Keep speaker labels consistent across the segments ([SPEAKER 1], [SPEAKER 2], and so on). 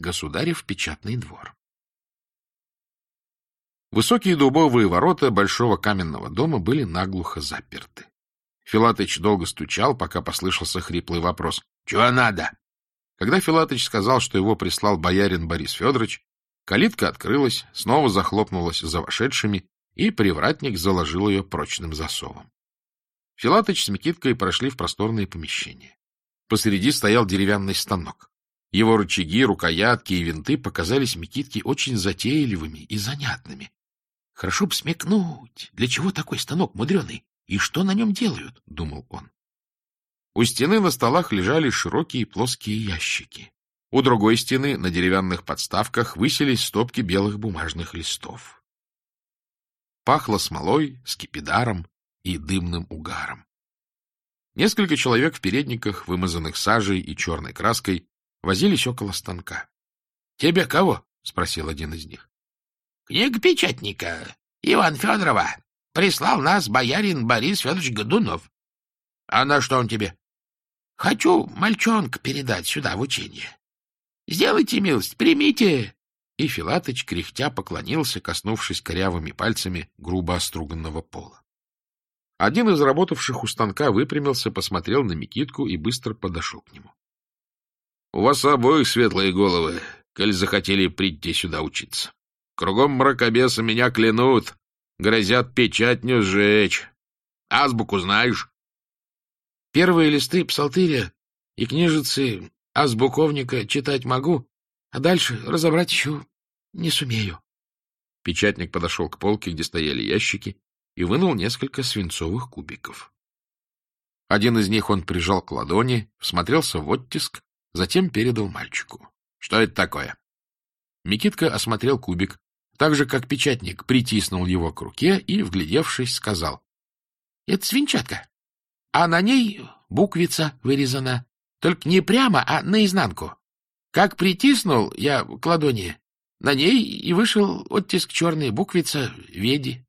[SPEAKER 1] Государев печатный двор. Высокие дубовые ворота большого каменного дома были наглухо заперты. Филатыч долго стучал, пока послышался хриплый вопрос. — Чего надо? Когда Филатыч сказал, что его прислал боярин Борис Федорович, калитка открылась, снова захлопнулась за вошедшими, и привратник заложил ее прочным засовом. Филатыч с Микиткой прошли в просторное помещение. Посреди стоял деревянный станок. Его рычаги, рукоятки и винты показались Микитке очень затейливыми и занятными. Хорошо бы смекнуть, для чего такой станок мудреный, и что на нем делают, — думал он. У стены на столах лежали широкие плоские ящики. У другой стены на деревянных подставках высились стопки белых бумажных листов. Пахло смолой, скипидаром и дымным угаром. Несколько человек в передниках, вымазанных сажей и черной краской, возились около станка. — Тебе кого? — спросил один из них. — Книга печатника Иван Федорова. Прислал нас боярин Борис Федорович Годунов. — А на что он тебе? Хочу мальчонка передать сюда в учение. Сделайте милость, примите. И Филатыч, кряхтя, поклонился, коснувшись корявыми пальцами грубо оструганного пола. Один из работавших у станка выпрямился, посмотрел на Микитку и быстро подошел к нему. — У вас обоих светлые головы, коль захотели прийти сюда учиться. Кругом мракобеса меня клянут, грозят печатню сжечь. Азбуку знаешь? Первые листы псалтыря и книжицы азбуковника читать могу, а дальше разобрать еще не сумею. Печатник подошел к полке, где стояли ящики, и вынул несколько свинцовых кубиков. Один из них он прижал к ладони, всмотрелся в оттиск, затем передал мальчику. — Что это такое? Микитка осмотрел кубик, так же, как печатник притиснул его к руке и, вглядевшись, сказал. — Это свинчатка а на ней буквица вырезана, только не прямо, а наизнанку. Как притиснул я к ладони, на ней и вышел оттиск черной буквица «Веди».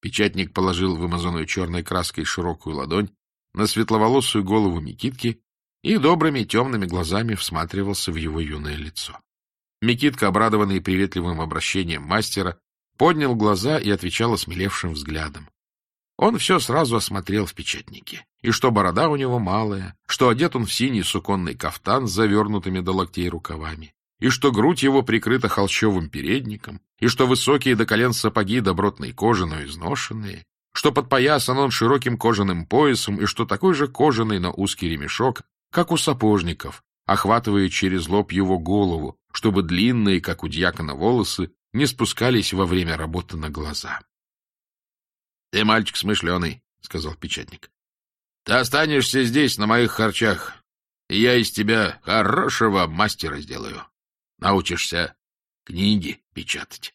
[SPEAKER 1] Печатник положил вымазанную черной краской широкую ладонь на светловолосую голову Микитки и добрыми темными глазами всматривался в его юное лицо. Микитка, обрадованный приветливым обращением мастера, поднял глаза и отвечал осмелевшим взглядом. Он все сразу осмотрел в печатнике. И что борода у него малая, что одет он в синий суконный кафтан с завернутыми до локтей рукавами, и что грудь его прикрыта холщовым передником, и что высокие до колен сапоги добротной кожи, но изношенные, что подпоясан он широким кожаным поясом, и что такой же кожаный, но узкий ремешок, как у сапожников, охватывает через лоб его голову, чтобы длинные, как у дьякона, волосы не спускались во время работы на глаза. — Ты мальчик смышленый, — сказал печатник. — Ты останешься здесь, на моих харчах, и я из тебя хорошего мастера сделаю. Научишься книги печатать.